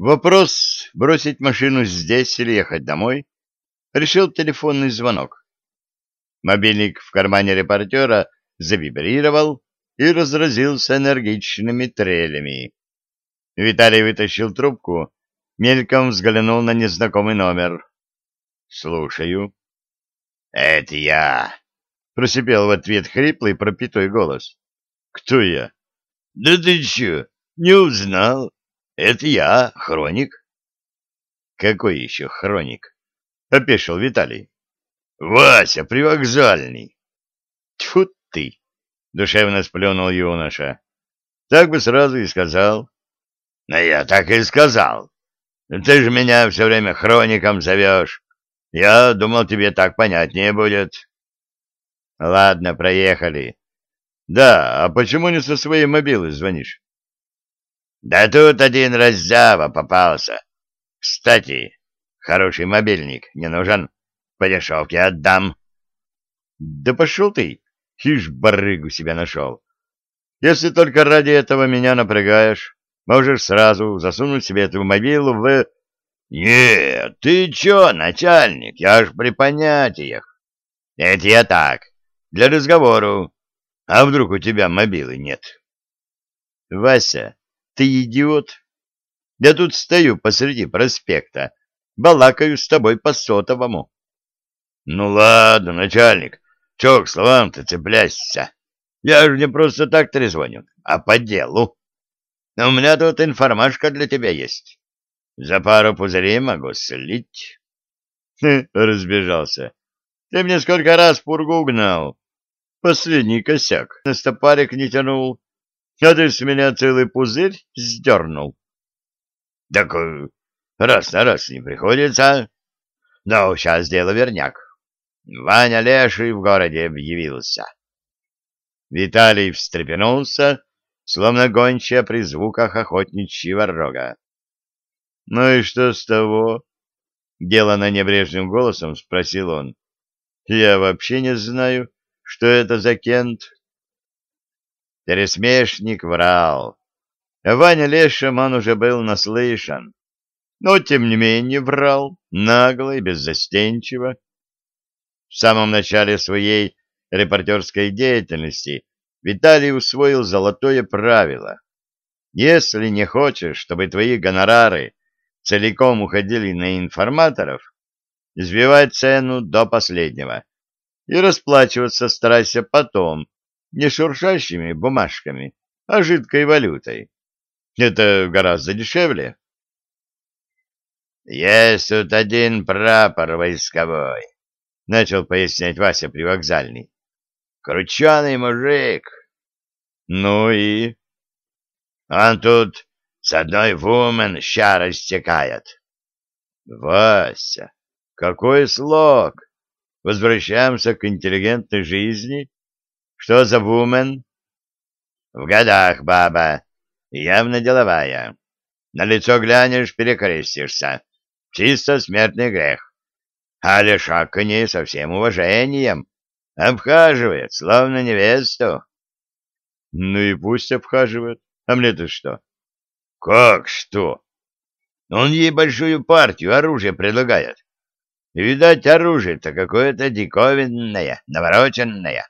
Вопрос, бросить машину здесь или ехать домой, решил телефонный звонок. Мобильник в кармане репортера завибрировал и разразился энергичными трелями. Виталий вытащил трубку, мельком взглянул на незнакомый номер. «Слушаю». «Это я», — просипел в ответ хриплый пропитой голос. «Кто я?» «Да ты чё, не узнал? Это я, Хроник». «Какой еще Хроник?» — опешил Виталий. «Вася, привокзальный». «Тьфу ты!» — душевно сплюнул юноша. «Так бы сразу и сказал». «Ну, я так и сказал. Ты же меня все время Хроником зовешь. Я думал, тебе так понятнее будет». «Ладно, проехали. Да, а почему не со своей мобилы звонишь? Да тут один раззява попался. Кстати, хороший мобильник не нужен. По дешевке отдам. Да пошел ты, хиж барыгу себя нашел. Если только ради этого меня напрягаешь, можешь сразу засунуть себе эту мобилу в... Нет, ты чё, начальник, я ж при понятиях. Это я так, для разговору. А вдруг у тебя мобилы нет? Вася, ты идиот? Я тут стою посреди проспекта, балакаю с тобой по сотовому. Ну ладно, начальник, чё к словам-то цепляешься? Я же не просто так трезвоню, а по делу. У меня тут информашка для тебя есть. За пару пузырей могу слить. Разбежался. Ты мне сколько раз пургу гнал. Последний косяк. На стопарик не тянул. А ты с меня целый пузырь сдернул. Так э, раз на раз не приходится. Но сейчас дело верняк. Ваня Леший в городе объявился. Виталий встрепенулся, словно гончая при звуках охотничьего рога. — Ну и что с того? — делано небрежным голосом спросил он. — Я вообще не знаю, что это за Кент? Пересмешник врал. Ваня Лешем он уже был наслышан, но тем не менее врал, нагло и беззастенчиво. В самом начале своей репортерской деятельности Виталий усвоил золотое правило. Если не хочешь, чтобы твои гонорары целиком уходили на информаторов, сбивай цену до последнего и расплачиваться старайся потом, не шуршащими бумажками, а жидкой валютой. Это гораздо дешевле. «Есть тут один прапор войсковой», — начал пояснять Вася привокзальный. «Крученый мужик». «Ну и?» «Он тут с одной вумен ща растекает». «Вася, какой слог!» Возвращаемся к интеллигентной жизни? Что за вумен? В годах баба, явно деловая. На лицо глянешь, перекрестишься. Чисто смертный грех. А лишак к ней со всем уважением. Обхаживает, словно невесту. Ну и пусть обхаживает. А мне-то что? Как что? Он ей большую партию оружия предлагает. Видать, оружие-то какое-то диковинное, навороченное. —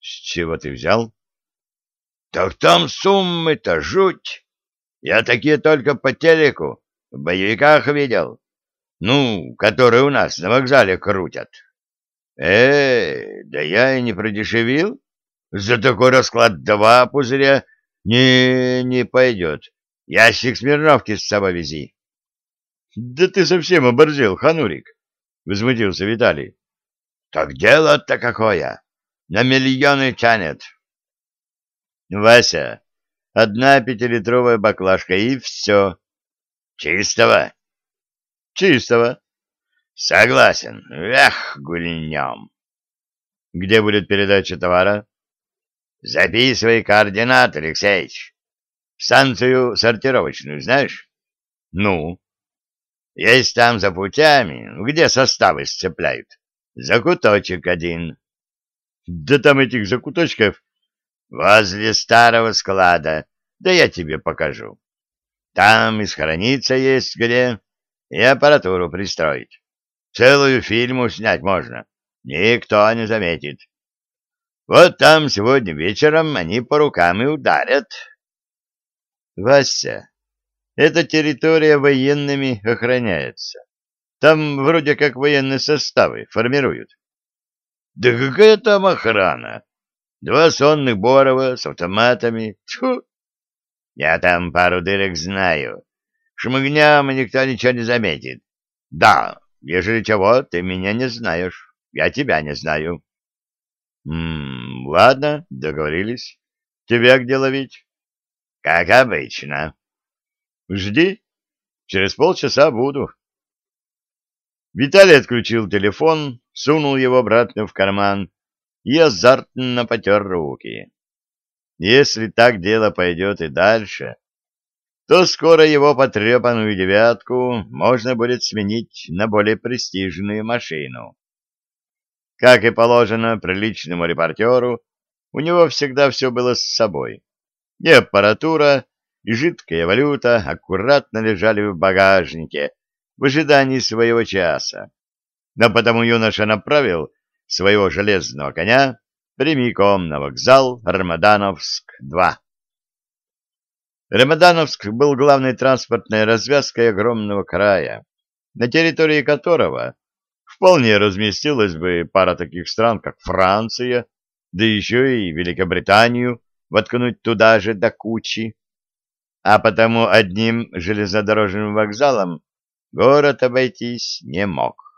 С чего ты взял? — Так там суммы-то жуть. Я такие только по телеку, в боевиках видел. Ну, которые у нас на вокзале крутят. Э, да я и не продешевил. За такой расклад два пузыря не, не пойдет. Ящик Смирновки с собой вези. — Да ты совсем оборзел, Ханурик, — возмутился Виталий. — Так дело-то какое! На миллионы тянет. — Вася, одна пятилитровая баклажка и все. — Чистого? — Чистого. — Согласен. Эх, гульнем. — Где будет передача товара? — Записывай координаты, Алексеич. Станцию сортировочную знаешь? — Ну? Есть там за путями, где составы сцепляют. Закуточек один. Да там этих закуточков возле старого склада. Да я тебе покажу. Там и схорониться есть где, и аппаратуру пристроить. Целую фильму снять можно. Никто не заметит. Вот там сегодня вечером они по рукам и ударят. Вася, эта территория военными охраняется. Там вроде как военные составы формируют. Да какая там охрана? Два сонных Борова с автоматами. Тьфу! Я там пару дырок знаю. Шмыгням никто ничего не заметит. Да, ежели чего, ты меня не знаешь. Я тебя не знаю. М ладно, договорились. Тебя где ловить? Как обычно. Жди. Через полчаса буду. Виталий отключил телефон, сунул его обратно в карман и азартно потер руки. Если так дело пойдет и дальше, то скоро его потрепанную девятку можно будет сменить на более престижную машину. Как и положено приличному репортеру, у него всегда все было с собой. И аппаратура, и жидкая валюта аккуратно лежали в багажнике в ожидании своего часа. Но потому юноша направил своего железного коня прямиком на вокзал Рамадановск-2. Рамадановск был главной транспортной развязкой огромного края, на территории которого вполне разместилась бы пара таких стран, как Франция, да еще и Великобританию воткнуть туда же до кучи. А потому одним железнодорожным вокзалом город обойтись не мог.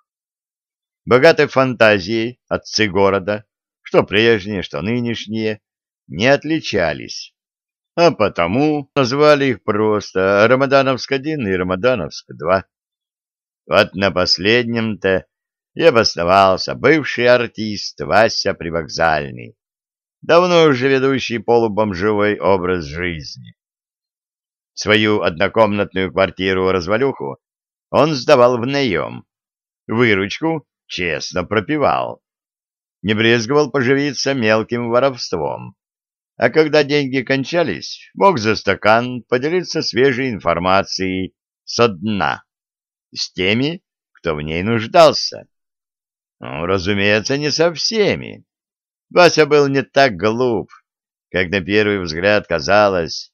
Богатой фантазией отцы города, что прежние, что нынешние, не отличались, а потому назвали их просто Рамадановск-1 и Рамадановск-2. Вот на последнем-то и обосновался бывший артист Вася Привокзальный, давно уже ведущий полубомжевой образ жизни. Свою однокомнатную квартиру-развалюху он сдавал в наем, выручку честно пропивал. Не брезговал поживиться мелким воровством. А когда деньги кончались, мог за стакан поделиться свежей информацией со дна, с теми, кто в ней нуждался. Ну, разумеется, не со всеми. Вася был не так глуп, как на первый взгляд казалось,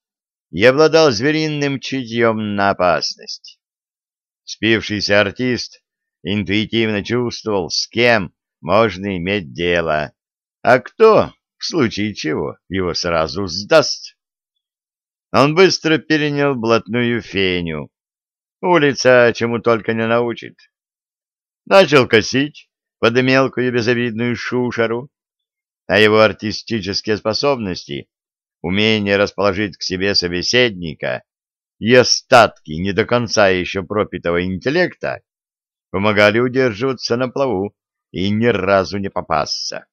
и обладал звериным чутьем на опасность. Спившийся артист интуитивно чувствовал, с кем можно иметь дело, а кто, в случае чего, его сразу сдаст. Он быстро перенял блатную феню. Улица чему только не научит. Начал косить под мелкую безобидную шушеру, а его артистические способности, умение расположить к себе собеседника и остатки не до конца еще пропитого интеллекта помогали удерживаться на плаву и ни разу не попасться.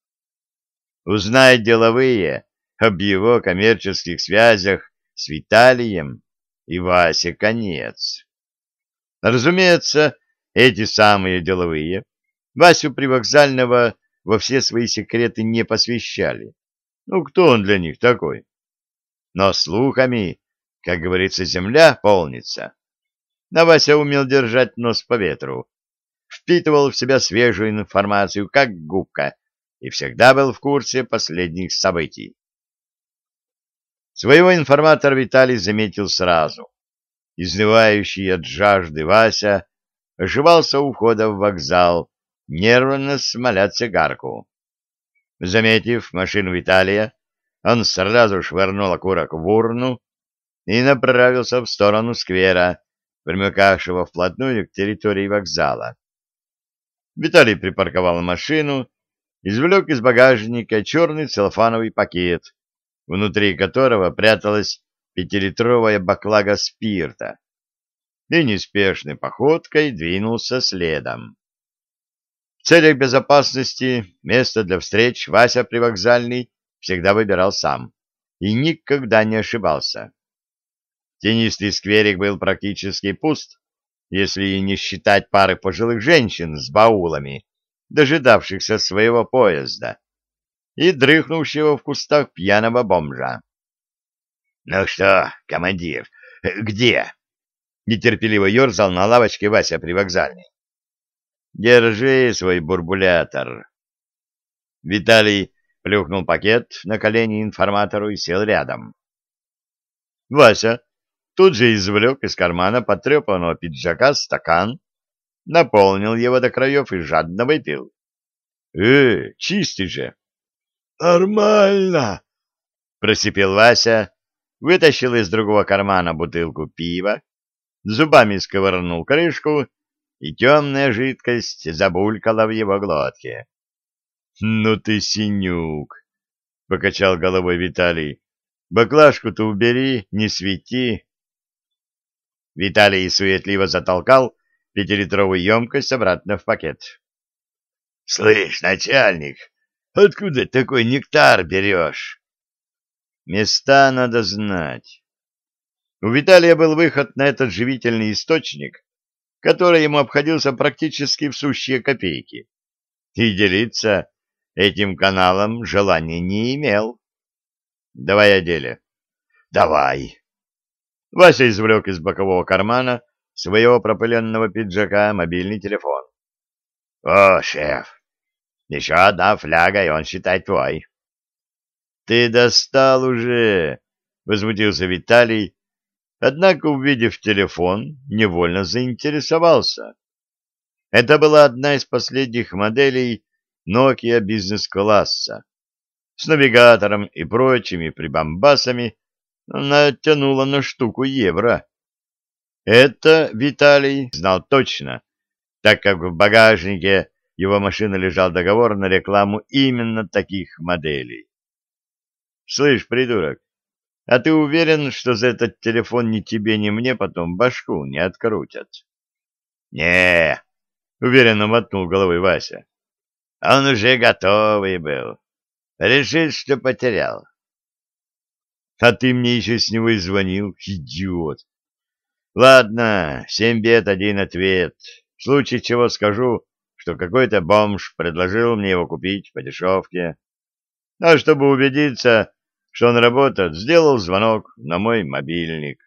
Узнать деловые об его коммерческих связях с Виталием и Васе конец. Разумеется, эти самые деловые Васю Привокзального во все свои секреты не посвящали. Ну, кто он для них такой? Но слухами, как говорится, земля полнится. На Вася умел держать нос по ветру, впитывал в себя свежую информацию, как губка, и всегда был в курсе последних событий. Своего информатора Виталий заметил сразу. Изнывающий от жажды Вася оживался у входа в вокзал, нервно смоля цигарку. Заметив машину Виталия, он сразу швырнул окурок в урну и направился в сторону сквера, примыкавшего вплотную к территории вокзала. Виталий припарковал машину, извлек из багажника черный целлофановый пакет, внутри которого пряталась пятилитровая баклага спирта, и неспешной походкой двинулся следом. В целях безопасности место для встреч Вася Привокзальный всегда выбирал сам и никогда не ошибался. Тенистый скверик был практически пуст, если не считать пары пожилых женщин с баулами, дожидавшихся своего поезда, и дрыхнувшего в кустах пьяного бомжа. — Ну что, командир, где? Нетерпеливо ерзал на лавочке Вася при вокзальной. Держи свой бурбулятор. Виталий плюхнул пакет на колени информатору и сел рядом. Вася тут же извлек из кармана потрепанного пиджака стакан, наполнил его до краев и жадно выпил. — Э, чистый же! — Нормально! — просипел Вася, вытащил из другого кармана бутылку пива, зубами сковырнул крышку, и темная жидкость забулькала в его глотке. — Ну ты синюк! — покачал головой Виталий. — Баклажку-то убери, не свети. Виталий суетливо затолкал пятилитровую емкость обратно в пакет. — Слышь, начальник, откуда такой нектар берешь? — Места надо знать. У Виталия был выход на этот живительный источник, который ему обходился практически в сущие копейки, и делиться этим каналом желания не имел. — Давай о деле. — Давай. Вася извлек из бокового кармана своего пропыленного пиджака мобильный телефон. — О, шеф, еще одна фляга, и он, считай, твой. — Ты достал уже, — возмутился Виталий, однако, увидев телефон, невольно заинтересовался. Это была одна из последних моделей Nokia бизнес-класса. С навигатором и прочими прибамбасами она тянула на штуку евро. Это Виталий знал точно, так как в багажнике его машины лежал договор на рекламу именно таких моделей. «Слышь, придурок, а ты уверен, что за этот телефон ни тебе, ни мне потом башку не открутят?» «Не-е-е», уверенно мотнул головой Вася. «Он уже готовый был. Решил, что потерял». «А ты мне еще с него и звонил, идиот!» Ладно, семь бед, один ответ. В случае чего скажу, что какой-то бомж предложил мне его купить по дешевке. А чтобы убедиться, что он работает, сделал звонок на мой мобильник.